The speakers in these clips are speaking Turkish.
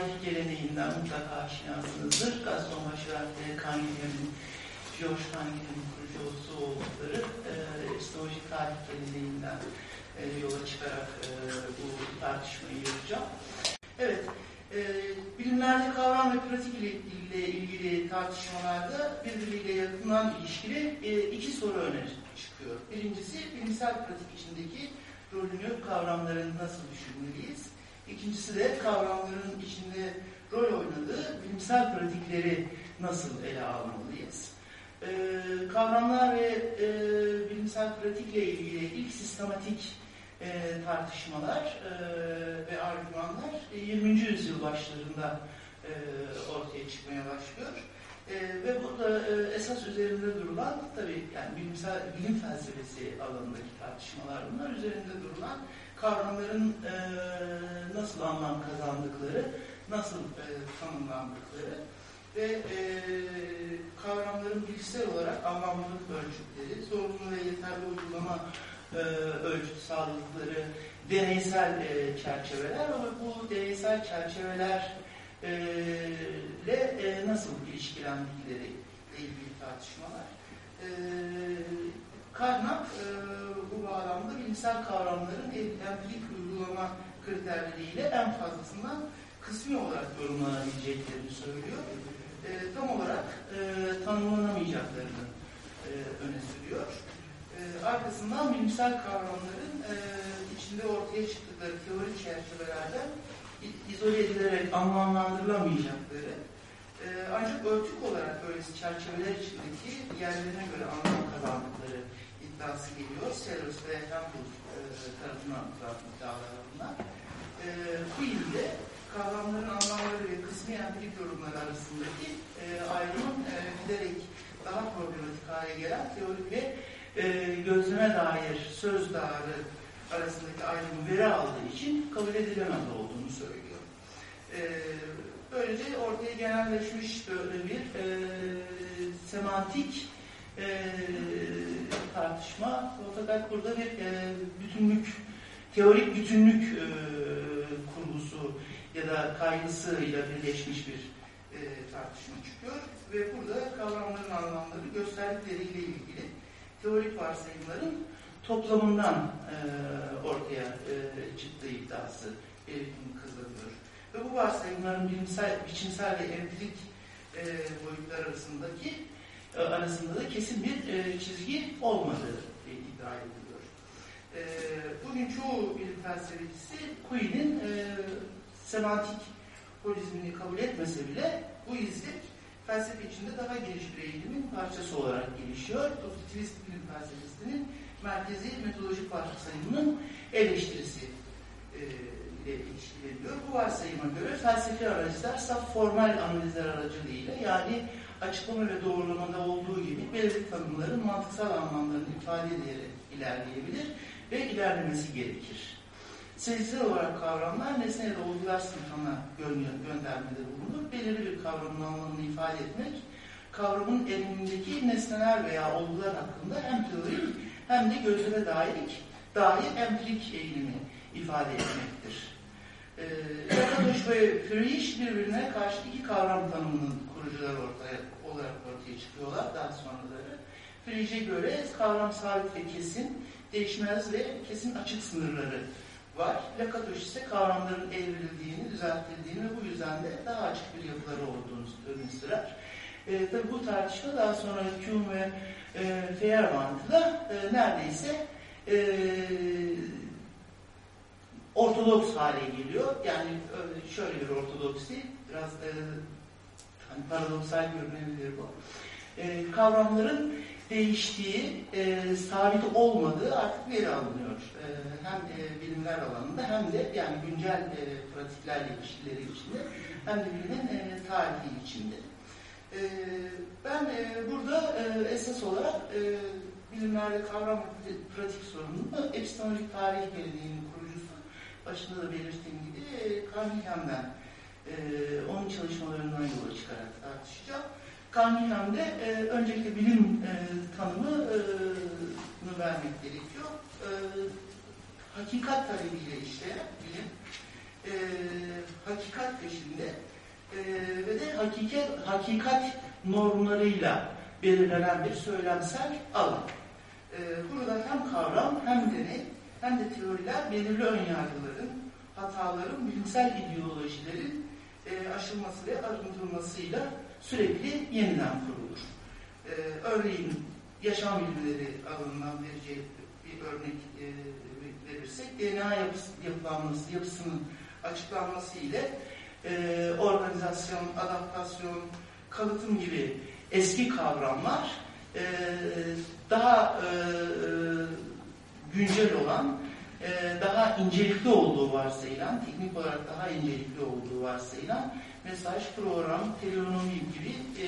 tarih geleneğinden mutlaka aşinasınızdır. Gaston ve Canguilhem'in, George Canguilhem'in kurucusu oldukları e, epistemolojik tarih geleneğinden e, yola çıkarak e, bu tartışmayı yapacağım. Evet, e, bilimlerde kavram ve pratik ile, ile ilgili tartışmalarda birbiriyle yakından ilişkili e, iki soru öne çıkıyor. Birincisi bilimsel pratik içindeki rolünü kavramların nasıl düşünmeliyiz? İkincisi de kavramların içinde rol oynadığı bilimsel pratikleri nasıl ele almalıyız? Ee, kavramlar ve e, bilimsel pratikle ilgili ilk sistematik e, tartışmalar e, ve argümanlar 20. yüzyıl başlarında e, ortaya çıkmaya başlıyor. E, ve burada e, esas üzerinde durulan, tabii yani bilimsel bilim felsefesi alanındaki tartışmalar bunlar, üzerinde durulan kavramların e, nasıl anlam kazandıkları, nasıl e, tanımlandıkları ve e, kavramların bilişsel olarak anlamlılık ölçütleri, zorunlu ve yeterli uygulama e, ölçütü sağladıkları deneysel e, çerçeveler ama bu deneysel çerçeveler e, e, nasıl ilişkilendikleri ilgili tartışmalar. E, Karnak e, bu bağlamda bilimsel kavramların empirik uygulama kriterleriyle en fazlasından kısmi olarak yorumlanabileceklerini söylüyor. E, tam olarak e, tanımlanamayacaklarını e, öne sürüyor. E, arkasından bilimsel kavramların e, içinde ortaya çıktıkları teorik çerçevelerden izole edilerek anlamlandırılamayacakları e, ancak örtük olarak böylesi çerçeveler içindeki yerlerine göre anlam kazandıkları iddiası geliyor. Sellers ve Campbell e, tarafından atılan iddialar bunlar. E, bu ilde kavramların anlamları ve kısmi empirik yorumları arasındaki e, ayrımın e, giderek daha problematik hale gelen teorik ve e, gözleme dair söz dağarı arasındaki ayrımı veri aldığı için kabul edilemez olduğunu söylüyor. E, böylece ortaya genelleşmiş böyle bir e, semantik e, tartışma fakat burada bir e, bütünlük, teorik bütünlük e, kurgusu ya da kaygısıyla birleşmiş bir e, tartışma çıkıyor ve burada kavramların anlamları gösterdikleriyle ilgili teorik varsayımların toplamından e, ortaya e, çıktığı iddiası belirtimi kazanıyor. Ve bu varsayımların bilimsel, biçimsel ve empirik e, boyutlar arasındaki arasında da kesin bir e, çizgi olmadığı e, iddia ediliyor. E, bugün çoğu bilim felsefecisi Queen'in e, semantik holizmini kabul etmese bile bu izlik felsefe içinde daha geniş bir eğilimin parçası olarak gelişiyor. Pozitivist bilim felsefesinin merkezi metodolojik varsayımının eleştirisi e, ile ilişkileniyor. Bu varsayıma göre felsefi aracılar saf formal analizler aracılığıyla yani açıklama ve doğrulamada olduğu gibi belirli tanımların mantıksal anlamlarını ifade ederek ilerleyebilir ve ilerlemesi gerekir. Sezgisel olarak kavramlar nesne ya da olgular sınıfına göndermede bulunur. Belirli bir kavramın anlamını ifade etmek, kavramın elimindeki nesneler veya olgular hakkında hem teorik hem de gözleme dair, dair empirik eğilimi ifade etmektir. Ee, ve Frisch birbirine karşı iki kavram tanımının kurucuları ortaya olarak ortaya çıkıyorlar daha sonraları. Frisch'e göre kavram sabit ve kesin, değişmez ve kesin açık sınırları var. Lakatos ise kavramların evrildiğini, düzeltildiğini ve bu yüzden de daha açık bir yapıları olduğunu öne sürer. E, tabi bu tartışma daha sonra Kuhn ve e, Feyerabend'la e, neredeyse e, ortodoks hale geliyor. Yani şöyle bir ortodoksi, biraz e, hani paradoksal görünebilir bu. E, kavramların değiştiği, e, sabit olmadığı artık veri alınıyor. E, hem e, bilimler alanında hem de yani güncel e, pratiklerle ilişkileri içinde hem de bilimin e, tarihi içinde. E, ben e, burada e, esas olarak e, bilimlerde kavram pratik sorununu epistemolojik tarih geleneğinin kurucusu başında da belirttiğim gibi e, Carningham'den e, onun çalışmalarından yola çıkarak tartışacağım. Carningham'de e, öncelikle bilim e, tanımı e, vermek gerekiyor. E, hakikat talebiyle işleyen bilim, e, hakikat peşinde e, ve de hakikat, hakikat normlarıyla belirlenen bir söylemsel alan. E, burada hem kavram hem deney hem de teoriler belirli önyargıların, hataların, bilimsel ideolojilerin e, aşılması ve arındırılmasıyla sürekli yeniden kurulur. E, örneğin yaşam bilimleri alanından vereceği bir örnek e, verirsek DNA yapısı, yapılanması, yapısının açıklanması ile e, organizasyon, adaptasyon, kalıtım gibi eski kavramlar daha güncel olan, e, daha incelikli olduğu varsayılan, teknik olarak daha incelikli olduğu varsayılan mesaj, program, teleonomi gibi e,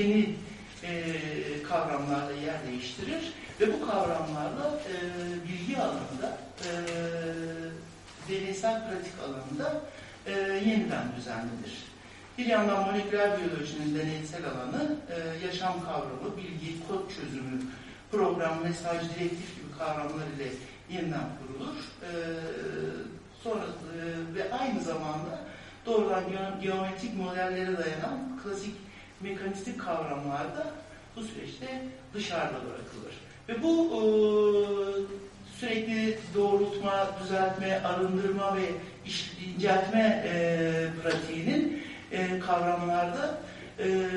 yeni e, kavramlarla yer değiştirir ve bu kavramlarla bilgi alanında, deneysel pratik alanında yeniden düzenlenir. Bir yandan moleküler biyolojinin deneysel alanı, yaşam kavramı, bilgi, kod çözümü, program, mesaj, direktif gibi kavramlar ile yeniden kurulur. E, sonra e, ve aynı zamanda doğrudan geometrik modellere dayanan klasik mekanistik kavramlar da bu süreçte dışarıda bırakılır. Ve bu e, sürekli doğrultma, düzeltme, arındırma ve iş, inceltme e, pratiğinin e, kavramlarda e,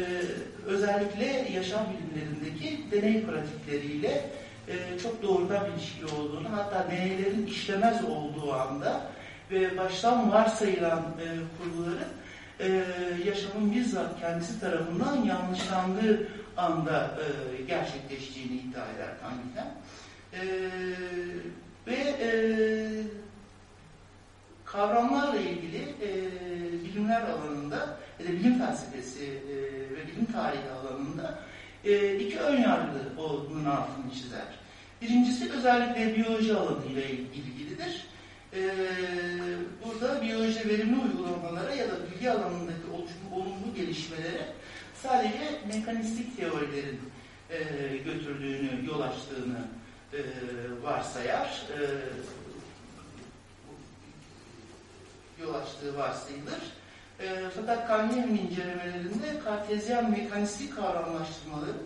özellikle yaşam bilimlerindeki deney pratikleriyle e, çok doğrudan ilişkili olduğunu, hatta deneylerin işlemez olduğu anda ve baştan varsayılan e, kurguların e, yaşamın bizzat kendisi tarafından yanlışlandığı anda e, gerçekleştiğini iddia eder Kangiken. E, ve e, kavramlarla ilgili e, bilimler alanında ya da bilim felsefesi e, ve bilim tarihi alanında e, iki ön yargı onun altını çizer. Birincisi özellikle biyoloji alanıyla ilgilidir. E, burada biyoloji verimli uygulamalara ya da bilgi alanındaki olumlu gelişmelere sadece mekanistik teorilerin e, götürdüğünü, yol açtığını e, varsayar. E, yol açtığı varsayılır. E, fakat Kahne'nin incelemelerinde kartezyen mekanistik kavramlaştırmaları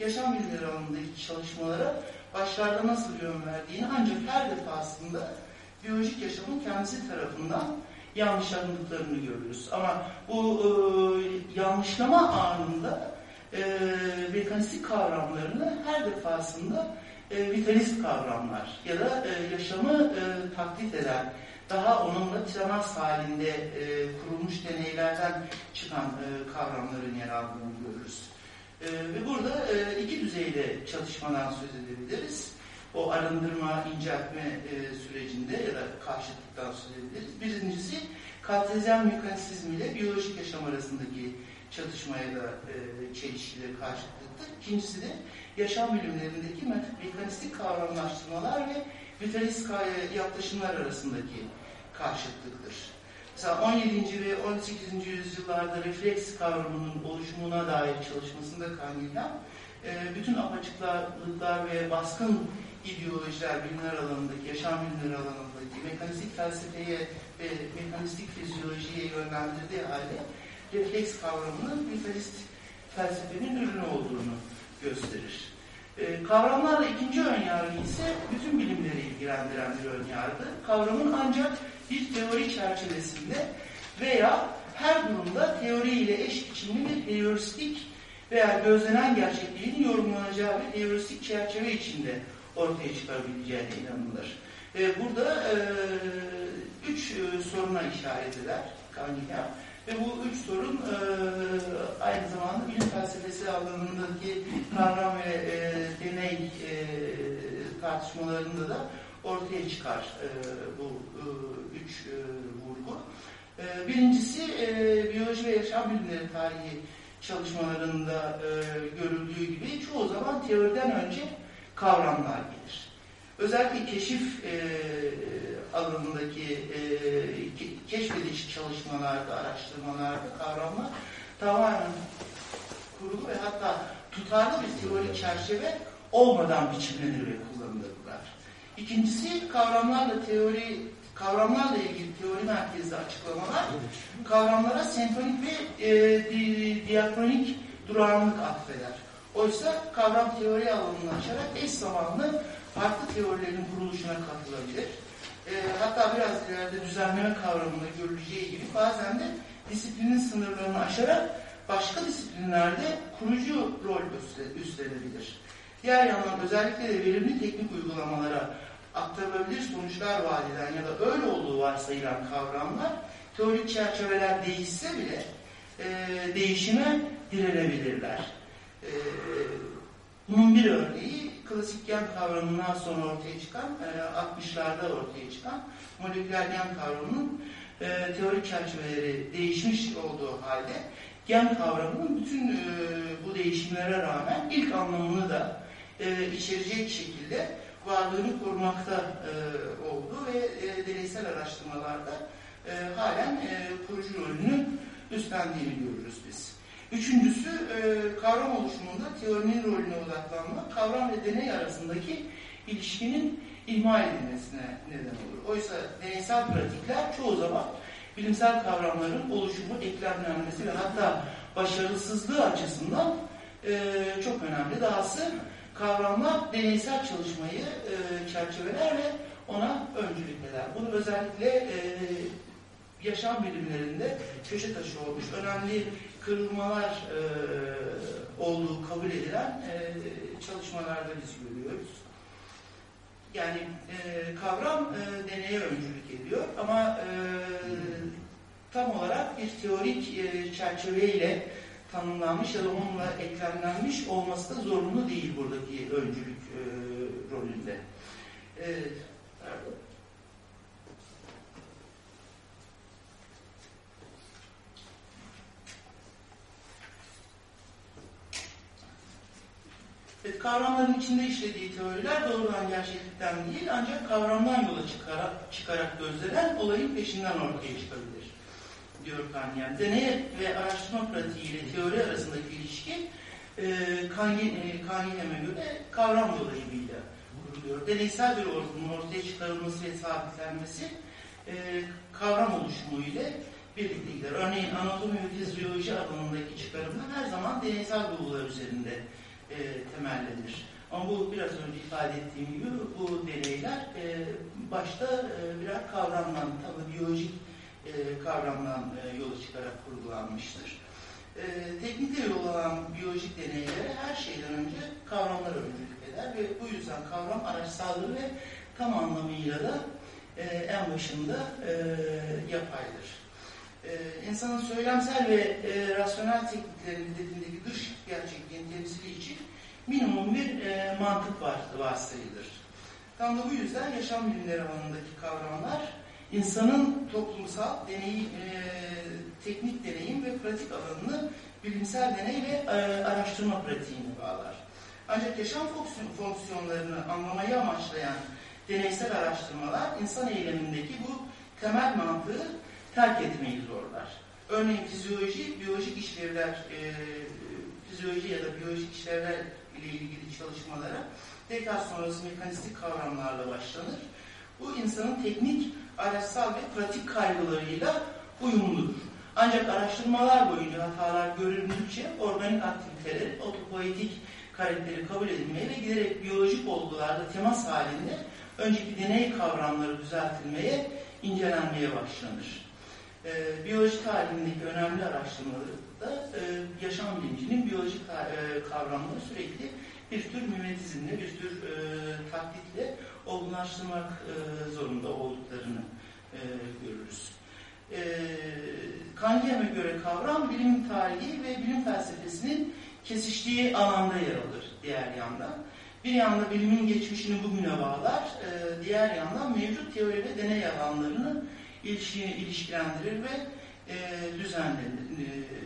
yaşam bilimleri alanındaki çalışmalara başlarda nasıl yön verdiğini ancak her defasında biyolojik yaşamın kendisi tarafından yanlışlandıklarını görürüz. Ama bu e, yanlışlama anında e, mekanistik kavramlarını her defasında e, vitalist kavramlar ya da e, yaşamı e, taklit eden daha onunla temas halinde e, kurulmuş deneylerden çıkan e, kavramların yer aldığını görürüz. E, ve burada e, iki düzeyde çalışmadan söz edebiliriz. O arındırma, inceltme e, sürecinde ya da karşıtlıktan söz edebiliriz. Birincisi kartezyen mekanisizm ile biyolojik yaşam arasındaki çatışmaya da e, çelişkili karşıtlıktır. İkincisi de yaşam bilimlerindeki mekanistik kavramlaştırmalar ve vitalist yaklaşımlar arasındaki karşıtlıktır. Mesela 17. ve 18. yüzyıllarda refleks kavramının oluşumuna dair çalışmasında Kahneman, e, bütün apaçıklıklar ve baskın ideolojiler bilimler alanındaki, yaşam bilimleri alanındaki mekanistik felsefeye ve mekanistik fizyolojiye yönlendirdiği halde refleks kavramının vitalist felsefenin ürünü olduğunu gösterir. E, kavramlarla ikinci önyargı ise bütün bilimleri ilgilendiren bir önyargı. Kavramın ancak bir teori çerçevesinde veya her durumda teori ile eş biçimli bir heuristik veya gözlenen gerçekliğin yorumlanacağı bir heuristik çerçeve içinde ortaya çıkarabileceğine inanılır. E, burada e, üç e, soruna işaret eder Kahneman. Ve bu üç sorun e, aynı zamanda bilim felsefesi alanındaki kavram ve e, deney e, tartışmalarında da ortaya çıkar e, bu e, üç e, vurgu. E, birincisi e, biyoloji ve yaşam bilimleri tarihi çalışmalarında e, görüldüğü gibi çoğu zaman teoriden önce kavramlar gelir. Özellikle keşif e, alanındaki e, keşfedici çalışmalarda, araştırmalarda kavramlar tamamen kurulu ve hatta tutarlı bir teorik çerçeve olmadan biçimlenir ve kullanılırlar. İkincisi kavramlarla teori kavramlarla ilgili teori merkezli açıklamalar kavramlara senfonik ve e, di, diakronik durağanlık atfeder. Oysa kavram teori alanını açarak eş zamanlı farklı teorilerin kuruluşuna katılabilir. E, hatta biraz ileride düzenleme kavramında görüleceği gibi bazen de disiplinin sınırlarını aşarak başka disiplinlerde kurucu rol üstlenebilir. Diğer yandan özellikle de verimli teknik uygulamalara aktarılabilir sonuçlar vaat eden ya da öyle olduğu varsayılan kavramlar teorik çerçeveler değişse bile e, değişime direnebilirler. E, bunun bir örneği klasik gen kavramından sonra ortaya çıkan, e, 60'larda ortaya çıkan moleküler gen kavramının e, teorik çerçeveleri değişmiş olduğu halde gen kavramının bütün e, bu değişimlere rağmen ilk anlamını da e, içerecek şekilde varlığını korumakta e, oldu ve e, deneysel araştırmalarda e, halen e, kurucu rolünü üstlendiğini görürüz biz. Üçüncüsü e, kavram oluşumunda teorinin rolüne odaklanmak, kavram ve deney arasındaki ilişkinin ihmal edilmesine neden olur. Oysa deneysel pratikler çoğu zaman bilimsel kavramların oluşumu, eklemlenmesi ve hatta başarısızlığı açısından e, çok önemli. Dahası kavramlar deneysel çalışmayı e, çerçeveler ve ona öncülük eder. Bunu özellikle e, yaşam bilimlerinde köşe taşı olmuş önemli kırılmalar e, olduğu kabul edilen e, çalışmalarda biz görüyoruz. Yani e, kavram e, deneye öncülük ediyor ama e, tam olarak bir teorik e, çerçeveyle tanımlanmış ya da onunla eklemlenmiş olması da zorunlu değil buradaki öncülük e, rolünde. E. Evet, kavramların içinde işlediği teoriler doğrudan gerçeklikten değil ancak kavramdan yola çıkarak, çıkarak gözlenen olayın peşinden ortaya çıkabilir diyor Kanyen. Deney ve araştırma pratiği ile teori arasındaki ilişki e, Kanyen'e göre kavram dolayımıyla kuruluyor. Deneysel bir ortamın ortaya çıkarılması ve sabitlenmesi e, kavram oluşumu ile birlikte gider. Örneğin anatomi ve fizyoloji alanındaki çıkarımlar her zaman deneysel bulgular üzerinde e, temellenir. Ama bu biraz önce ifade ettiğim gibi bu deneyler e, başta e, birer kavramdan, tabi biyolojik e, kavramdan e, yola çıkarak kurgulanmıştır. E, teknikle yol alan biyolojik deneylere her şeyden önce kavramlar öncülük eder ve bu yüzden kavram araçsallığı ve tam anlamıyla da e, en başında e, yapaydır. E, insanın söylemsel ve e, rasyonel tekniklerin dediğindeki dış gerçekliğin temsili için minimum bir e, mantık var, varsayılır. Tam da bu yüzden yaşam bilimleri alanındaki kavramlar insanın toplumsal deney, e, teknik deneyim ve pratik alanını bilimsel deney ve e, araştırma pratiğini bağlar. Ancak yaşam fonksiyonlarını anlamayı amaçlayan deneysel araştırmalar insan eylemindeki bu temel mantığı terk etmeyi zorlar. Örneğin fizyoloji, biyolojik işlevler, e, fizyoloji ya da biyolojik işlevler ile ilgili çalışmalara Descartes sonrası mekanistik kavramlarla başlanır. Bu insanın teknik araçsal ve pratik kaygılarıyla uyumludur. Ancak araştırmalar boyunca hatalar görüldükçe organik aktivitelerin otopoetik karakteri kabul edilmeye ve giderek biyolojik olgularda temas halinde önceki deney kavramları düzeltilmeye, incelenmeye başlanır. Ee, biyoloji tarihindeki önemli araştırmalarda e, yaşam bilincinin biyolojik e, kavramları sürekli bir tür mimetizmle, bir tür e, taklitle olgunlaştırmak e, zorunda olduklarını e, görürüz. E, göre kavram bilim tarihi ve bilim felsefesinin kesiştiği alanda yer alır diğer yandan. Bir yanda bilimin geçmişini bugüne bağlar, e, diğer yandan mevcut teori ve deney alanlarını ilişki, ilişkilendirir ve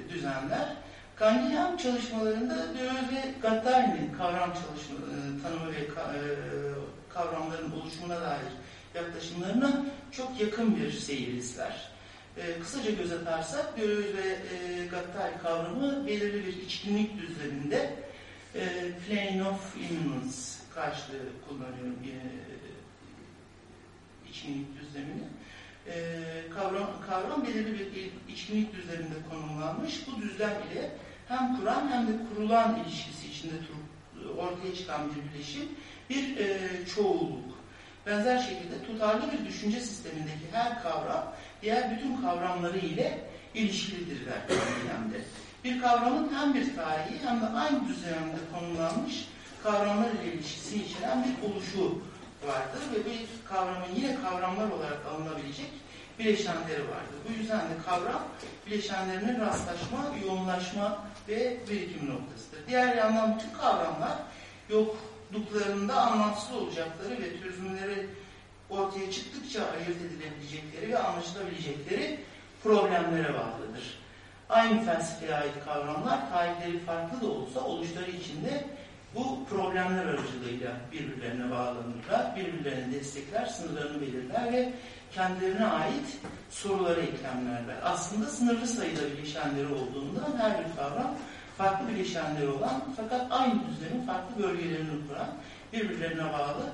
düzenler. Kandilyan çalışmalarında Deleuze ve Gattari'nin kavram çalışma, tanımı ve e, kavramların oluşumuna dair yaklaşımlarına çok yakın bir seyir izler. E, kısaca göz atarsak Deleuze ve e, Gattari kavramı belirli bir içkinlik düzleminde e, plane of immanence karşılığı kullanıyorum e, içkinlik düzlemini. E, kavram, kavram belirli bir içkinlik düzleminde konumlanmış. Bu düzlem ile hem kuran hem de kurulan ilişkisi içinde ortaya çıkan bir bileşim, bir e, çoğulluk. Benzer şekilde tutarlı bir düşünce sistemindeki her kavram diğer bütün kavramları ile ilişkilidir Kavram'da. Bir kavramın hem bir tarihi hem de aynı düzlemde konumlanmış kavramlar ile ilişkisini içeren bir oluşu vardır ve bu kavramın yine kavramlar olarak alınabilecek bileşenleri vardır. Bu yüzden de kavram bileşenlerinin rastlaşma, yoğunlaşma ve birikim noktasıdır. Diğer yandan bütün kavramlar yokluklarında anlamsız olacakları ve çözümleri ortaya çıktıkça ayırt edilebilecekleri ve anlaşılabilecekleri problemlere bağlıdır. Aynı felsefeye ait kavramlar tarihleri farklı da olsa oluşları içinde bu problemler aracılığıyla birbirlerine bağlanırlar, birbirlerini destekler, sınırlarını belirler ve kendilerine ait soruları eklemlerler. Aslında sınırlı sayıda bileşenleri olduğundan her bir kavram farklı bileşenleri olan fakat aynı düzlemin farklı bölgelerini kuran, birbirlerine bağlı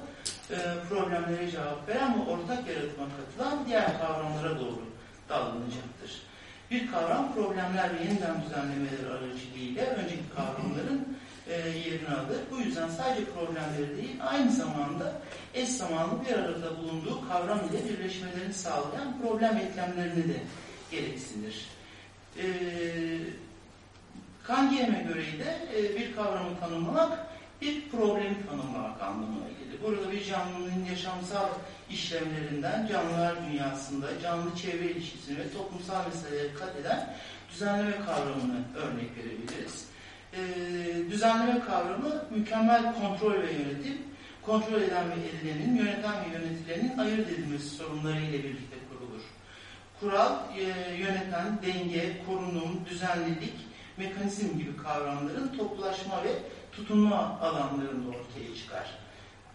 e, problemlere cevap veren ve ortak yaratıma katılan diğer kavramlara doğru dallanacaktır. Bir kavram problemler ve yeniden düzenlemeler aracılığıyla önceki kavramların e, yerini alır. Bu yüzden sadece problemleri değil, aynı zamanda eş zamanlı bir arada bulunduğu kavram ile birleşmelerini sağlayan problem eklemlerini de gereksinir. E, Kangiyem'e göre de e, bir kavramı tanımlamak bir problemi tanımlamak anlamına gelir. Burada bir canlının yaşamsal işlemlerinden canlılar dünyasında canlı çevre ilişkisini ve toplumsal meseleleri kat eden düzenleme kavramını örnek verebiliriz. Ee, düzenleme kavramı mükemmel kontrol ve yönetim, kontrol eden ve edilenin, yöneten ve yönetilenin ayırt edilmesi sorunları ile birlikte kurulur. Kural, e, yöneten, denge, korunum, düzenlilik, mekanizm gibi kavramların toplulaşma ve tutunma alanlarında ortaya çıkar.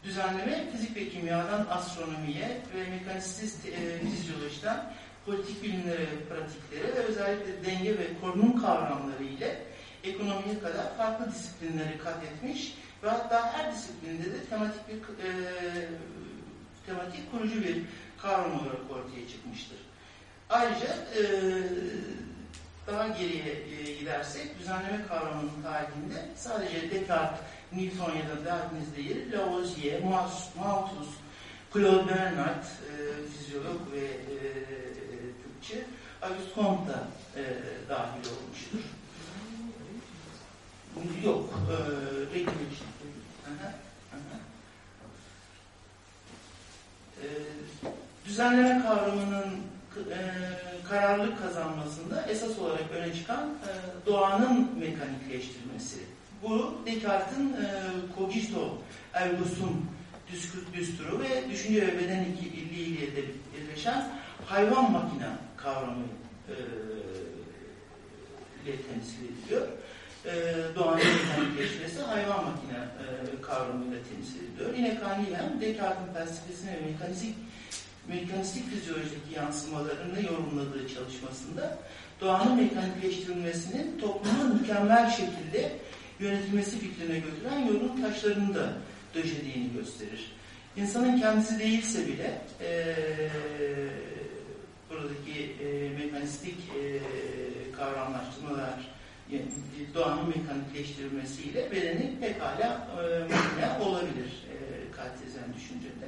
Düzenleme fizik ve kimyadan astronomiye ve mekanisist e, fizyolojiden politik bilimlere ve pratiklere ve özellikle denge ve korunum kavramları ile ekonomiye kadar farklı disiplinleri kat etmiş ve hatta her disiplinde de tematik bir e, tematik kurucu bir kavram olarak ortaya çıkmıştır. Ayrıca e, daha geriye e, gidersek düzenleme kavramının tarihinde sadece Descartes, Newton ya da Leibniz değil, Lavoisier, Malthus, Claude Bernard, e, fizyolog ve e, tıpçı, Auguste Comte da e, dahil olmuştur. Yok, e, regulation. E, düzenleme kavramının e, kararlılık kazanmasında esas olarak öne çıkan e, doğanın mekanikleştirmesi. Bu Descartes'in e, cogito ergo sum düsturu ve düşünce ve beden ikiliğiyle de birleşen hayvan makine kavramı e, ile temsil ediliyor. E, doğanın mekanikleşmesi hayvan makine e, kavramıyla temsil ediliyor. Yine Kahneman Descartes'in felsefesine ve mekanistik mekanistik fizyolojideki yansımalarını yorumladığı çalışmasında doğanın mekanikleştirilmesinin toplumun mükemmel şekilde yönetilmesi fikrine götüren yolun taşlarını da döşediğini gösterir. İnsanın kendisi değilse bile e, buradaki e, mekanistik e, kavramlaştırmalar doğanın mekanikleştirilmesiyle bedeni pekala e, olabilir e, kartezyen düşüncede.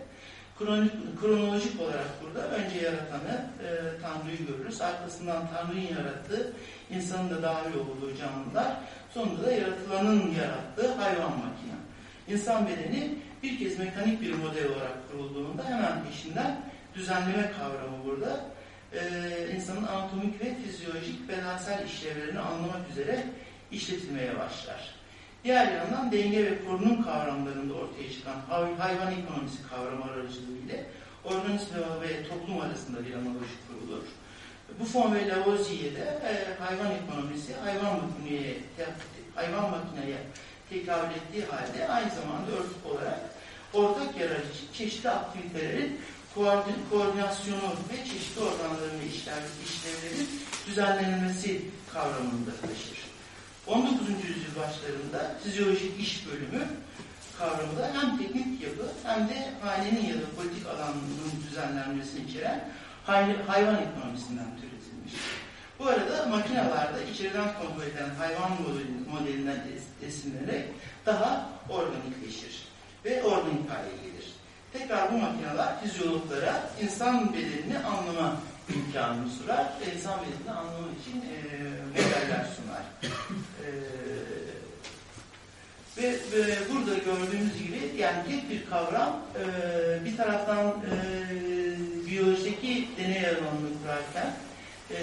Kronolojik olarak burada önce yaratanı e, Tanrı'yı görürüz. Arkasından Tanrı'nın yarattığı, insanın da dahil olduğu canlılar. Sonunda da yaratılanın yarattığı hayvan makine. İnsan bedeni bir kez mekanik bir model olarak kurulduğunda hemen peşinden düzenleme kavramı burada. E, insanın anatomik ve fizyolojik bedensel işlevlerini anlamak üzere işletilmeye başlar. Diğer yandan denge ve korunum kavramlarında ortaya çıkan hayvan ekonomisi kavramı aracılığıyla organizma ve toplum arasında bir analoji kurulur. Bu fon ve Lavoisier'de e, hayvan ekonomisi hayvan makineye, hayvan makineye tekabül ettiği halde aynı zamanda örtük olarak ortak yarar için çeşitli aktivitelerin koordinasyonu ve çeşitli organların ve işlevlerin düzenlenmesi kavramında taşır. 19. yüzyıl başlarında fizyolojik iş bölümü kavramı da hem teknik yapı hem de hanenin ya da politik alanının düzenlenmesini içeren hayvan ekonomisinden türetilmiş. Bu arada makinalarda içeriden kontrol edilen hayvan modelinden esinlenerek daha organikleşir ve organik hale gelir. Tekrar bu makineler fizyologlara insan bedenini anlama imkanını sunar ve insan bedenini anlamak için e, modeller sunar. E, ve, ve burada gördüğümüz gibi yani tek bir kavram e, bir taraftan e, biyolojideki deney alanını kurarken e,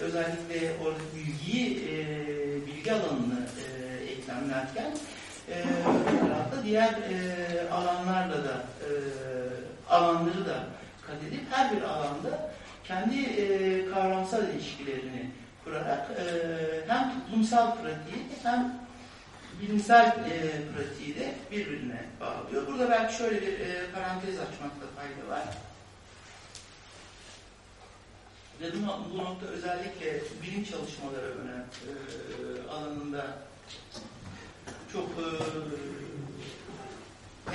özellikle orada bilgiyi e, bilgi alanını e, eklemlerken e, öbür tarafta diğer e, alanlarla da e, alanları da kat edip her bir alanda kendi e, kavramsal ilişkilerini kurarak e, hem toplumsal pratiği hem bilimsel e, pratiği de birbirine bağlıyor. Burada belki şöyle bir e, parantez açmakta fayda var. Ve bu, nokta özellikle bilim çalışmaları önem e, alanında çok e,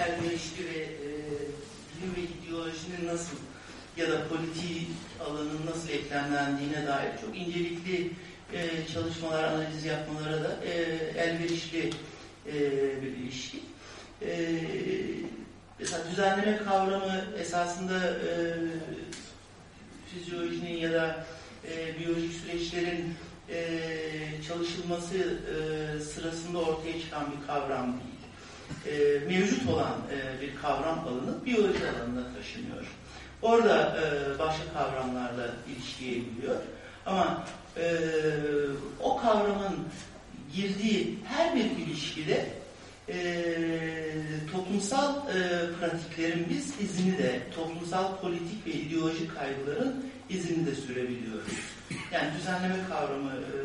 elverişli ve e, bilim ve ideolojinin nasıl ya da politik alanın nasıl eklemlendiğine dair çok incelikli e, çalışmalar, analiz yapmalara da e, elverişli e, bir ilişki. E, mesela düzenleme kavramı esasında e, fizyolojinin ya da e, biyolojik süreçlerin e, çalışılması e, sırasında ortaya çıkan bir kavram değil. E, mevcut olan e, bir kavram alanı biyoloji alanına taşınıyor. Orada e, başka kavramlarla ilişkiye giriyor. Ama e, o kavramın girdiği her bir ilişkide e, toplumsal e, pratiklerin biz izini de toplumsal politik ve ideolojik kaygıların izini de sürebiliyoruz. Yani düzenleme kavramı e,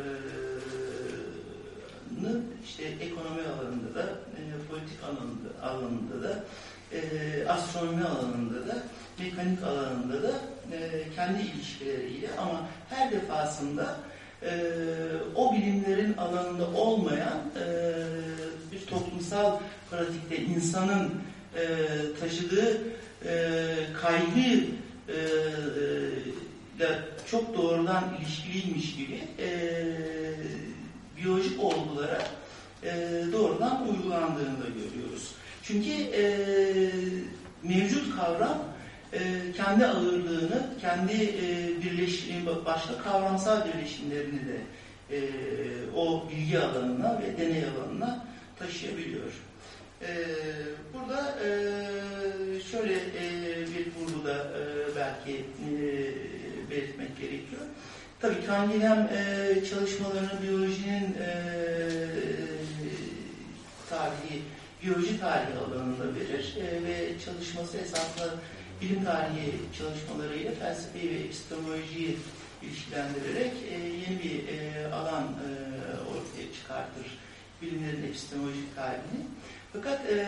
işte ekonomi alanında da, e, politik alanında, alanında da, e, astronomi alanında da, mekanik alanında da e, kendi ilişkileriyle ama her defasında e, o bilimlerin alanında olmayan e, bir toplumsal pratikte insanın e, taşıdığı e, kaygı e, ile çok doğrudan ilişkiliymiş gibi e, biyolojik olgulara e, doğrudan uygulandığını da görüyoruz. Çünkü e, mevcut kavram e, kendi ağırlığını, kendi e, birleşim, başka kavramsal birleşimlerini de e, o bilgi alanına ve deney alanına taşıyabiliyor. E, burada e, şöyle e, bir vurguda e, belki e, belirtmek gerekiyor. Tabii Cunningham e, çalışmalarını biyolojinin e, tarihi, biyoloji tarihi alanında verir e, ve çalışması esasında bilim tarihi çalışmalarıyla felsefeyi ve epistemolojiyi ilişkilendirerek e, yeni bir e, alan e, ortaya çıkartır bilimlerin epistemolojik tarihini. Fakat e,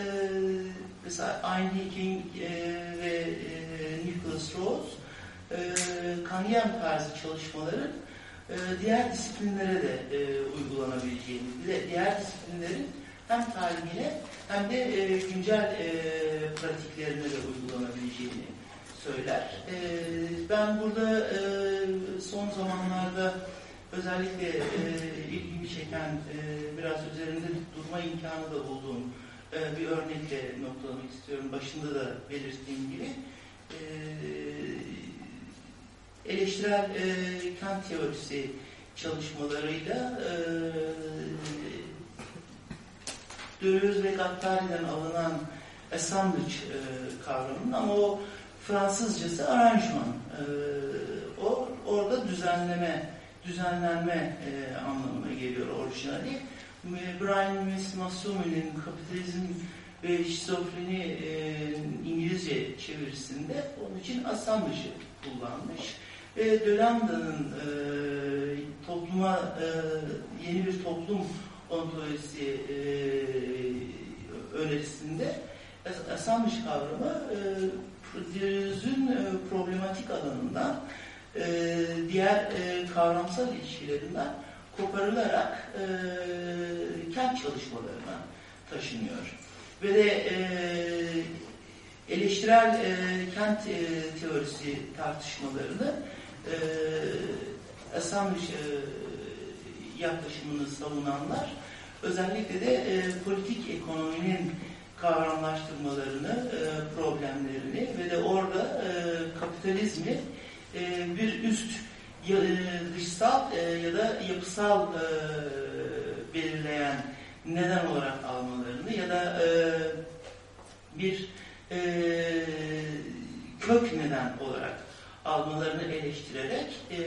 mesela Ayn King e, ve e, Nicholas Rose e, Kanyan tarzı çalışmaların e, diğer disiplinlere de e, uygulanabileceğini, diğer disiplinlerin hem tarihine hem de e, güncel e, pratiklerine de uygulanabileceğini söyler. E, ben burada e, son zamanlarda özellikle e, ilgimi çeken e, biraz üzerinde durma imkanı da bulduğum e, bir örnekle noktalamak istiyorum. Başında da belirttiğim gibi e, eleştirel e, kent teorisi çalışmalarıyla e, Deleuze ve Gattari'den alınan assemblage e, kavramının ama o Fransızcası aranjman. E, o orada düzenleme, düzenlenme e, anlamına geliyor orijinali. Brian Massumi'nin kapitalizm ve şizofreni e, İngilizce çevirisinde onun için assemblage'ı kullanmış. Ve Dölanda'nın e, topluma e, yeni bir toplum ontolojisi e, önerisinde Assange kavramı e, Deleuze'ün e, problematik alanından e, diğer kavramsal ilişkilerinden koparılarak kent çalışmalarına taşınıyor. Ve de eleştirel kent teorisi tartışmalarını e, yaklaşımını savunanlar özellikle de e, politik ekonominin kavramlaştırmalarını, e, problemlerini ve de orada e, kapitalizmi e, bir üst ya, e, dışsal e, ya da yapısal e, belirleyen neden olarak almalarını ya da e, bir e, kök neden olarak almalarını eleştirerek e,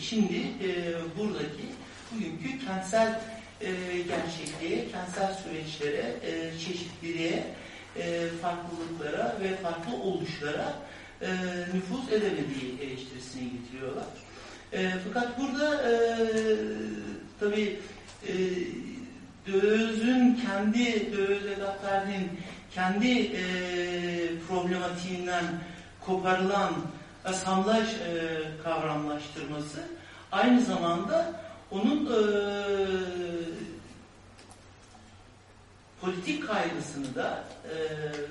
şimdi e, buradaki bugünkü kentsel e, gerçekliğe, kentsel süreçlere, e, çeşitliliğe, e, farklılıklara ve farklı oluşlara e, nüfuz edemediği eleştirisini getiriyorlar. E, fakat burada e, tabii e, Döloz'un kendi, Döloz ve Gattari'nin kendi e, problematiğinden koparılan asamblaj e, kavramlaştırması aynı zamanda onun e, politik kaygısını da e,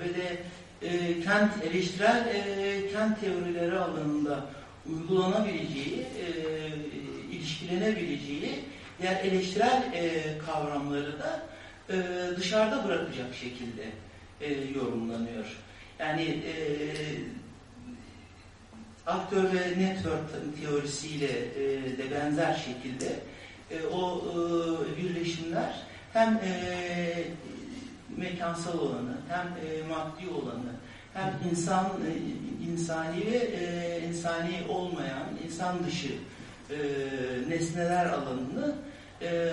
ve de e, kent eleştirel e, kent teorileri alanında uygulanabileceği, e, ilişkilenebileceği diğer eleştirel e, kavramları da e, dışarıda bırakacak şekilde e, yorumlanıyor. Yani e, aktör ve network teorisiyle e, de benzer şekilde e, o e, birleşimler hem e, mekansal olanı, hem e, maddi olanı, hem insan e, insani ve e, insani olmayan, insan dışı e, nesneler alanını e,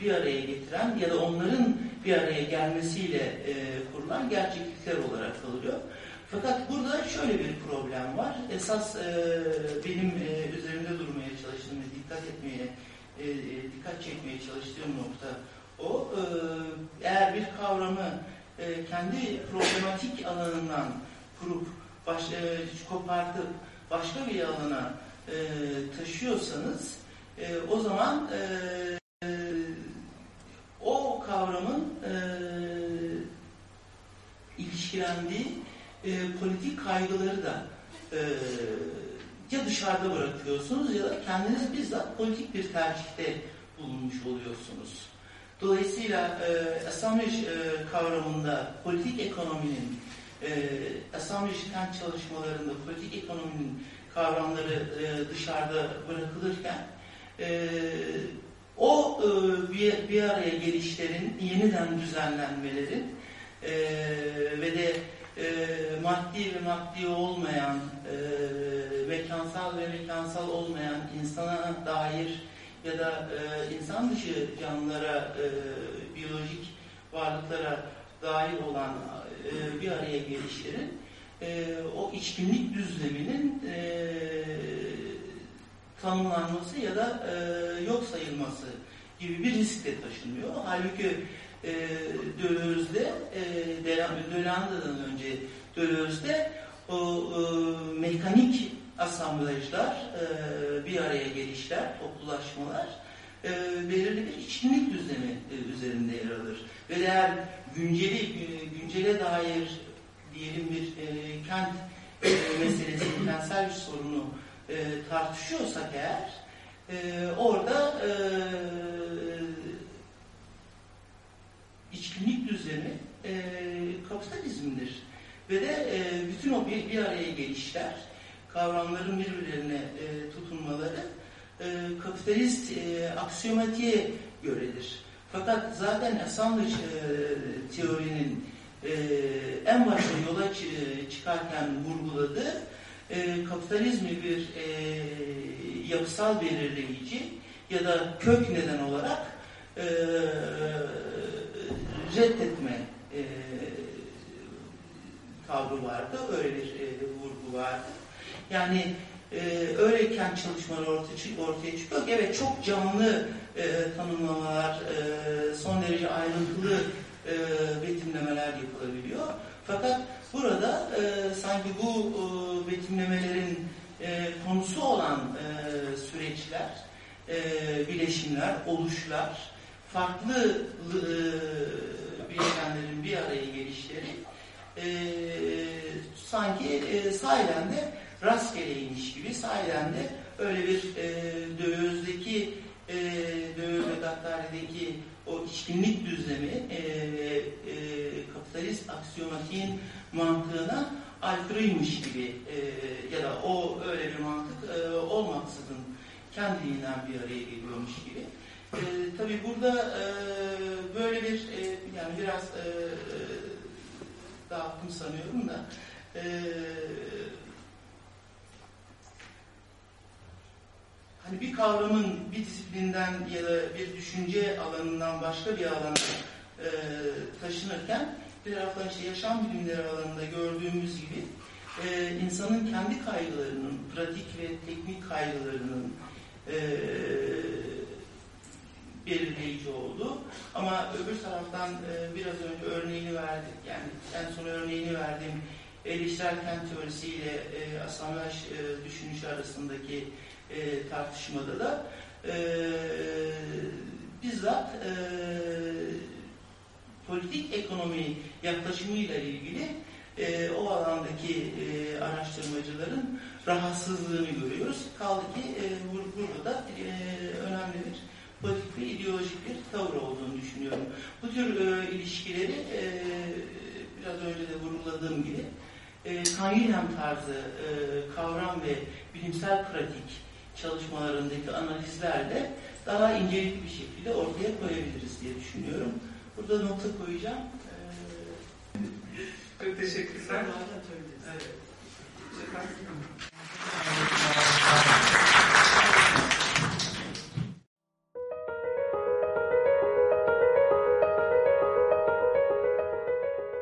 bir araya getiren ya da onların bir araya gelmesiyle e, kurulan gerçeklikler olarak kalıyor. Fakat burada şöyle bir problem var. Esas e, benim e, üzerinde durmaya çalıştığım, dikkat etmeye, e, dikkat çekmeye çalıştığım nokta o. E, eğer bir kavramı e, kendi problematik alanından kurup, baş, e, kopartıp başka bir alana e, taşıyorsanız, e, o zaman e, o kavramın e, ilişkilendiği e, politik kaygıları da e, ya dışarıda bırakıyorsunuz ya da kendiniz bizzat politik bir tercihte bulunmuş oluyorsunuz. Dolayısıyla e, Assange e, kavramında politik ekonominin e, kent çalışmalarında politik ekonominin kavramları e, dışarıda bırakılırken e, o e, bir, bir araya gelişlerin, yeniden düzenlenmelerin e, ve de e, maddi ve maddi olmayan, e, mekansal ve mekansal olmayan insana dair ya da e, insan dışı canlılara, e, biyolojik varlıklara dahil olan e, bir araya gelişlerin e, o içkinlik düzleminin e, tanımlanması ya da e, yok sayılması gibi bir risk de taşınıyor. Halbuki e, Döloz'de, e, Dölanda'dan önce Döloz'de o e, mekanik asamblajlar, e, bir araya gelişler, toplulaşmalar e, belirli bir içkinlik düzlemi e, üzerinde yer alır. Ve eğer günceli, güncele dair diyelim bir e, kent e, meselesi, kentsel bir sorunu e, tartışıyorsak eğer, e, orada e, içkinlik düzeni e, kapitalizmdir. Ve de e, bütün o bir, bir araya gelişler, kavramların birbirlerine e, tutunmaları e, kapitalist e, aksiyomatiğe göredir. Fakat zaten Assange e, teorinin e, en başta yola çıkarken vurguladığı e, kapitalizmi bir e, yapısal belirleyici ya da kök neden olarak e, reddetme e, tavrı vardı. Öyle bir e, vurgu vardı. Yani e, öyle kent çalışmaları ortaya, ortaya çıkıyor. Evet çok canlı e, tanımlamalar, e, son derece ayrıntılı e, betimlemeler yapılabiliyor. Fakat burada e, sanki bu e, betimlemelerin e, konusu olan e, süreçler e, bileşimler, oluşlar, farklı e, bir araya gelişleri e, sanki e, sahiden de rastgeleymiş gibi sahiden de öyle bir e, Dövöz'deki e, Dööz ve Gattari'deki o içkinlik düzlemi e, e, kapitalist aksiyomatiğin mantığına aykırıymış gibi e, ya da o öyle bir mantık e, olmaksızın kendiliğinden bir araya geliyormuş gibi. E, tabii burada e, böyle bir e, yani biraz e, dağıttım sanıyorum da e, hani bir kavramın bir disiplinden ya da bir düşünce alanından başka bir alana e, taşınırken bir taraftan işte yaşam bilimleri alanında gördüğümüz gibi e, insanın kendi kaygılarının, pratik ve teknik kaygılarının e, belirleyici oldu. Ama öbür taraftan e, biraz önce örneğini verdik. Yani en son örneğini verdiğim eleştirel kent teorisiyle e, asamlaş e, düşünüşü arasındaki e, tartışmada da e, bizzat e, politik ekonomi yaklaşımıyla ilgili e, o alandaki e, araştırmacıların rahatsızlığını görüyoruz. Kaldı ki e, bur- burada da e, önemli bir politik ve ideolojik bir tavır olduğunu düşünüyorum. Bu tür e, ilişkileri e, biraz önce de vurguladığım gibi e, Kanyilhem tarzı e, kavram ve bilimsel pratik çalışmalarındaki analizlerle daha incelikli bir şekilde ortaya koyabiliriz diye düşünüyorum. Burada nokta koyacağım. Ee... Çok teşekkürler. Evet.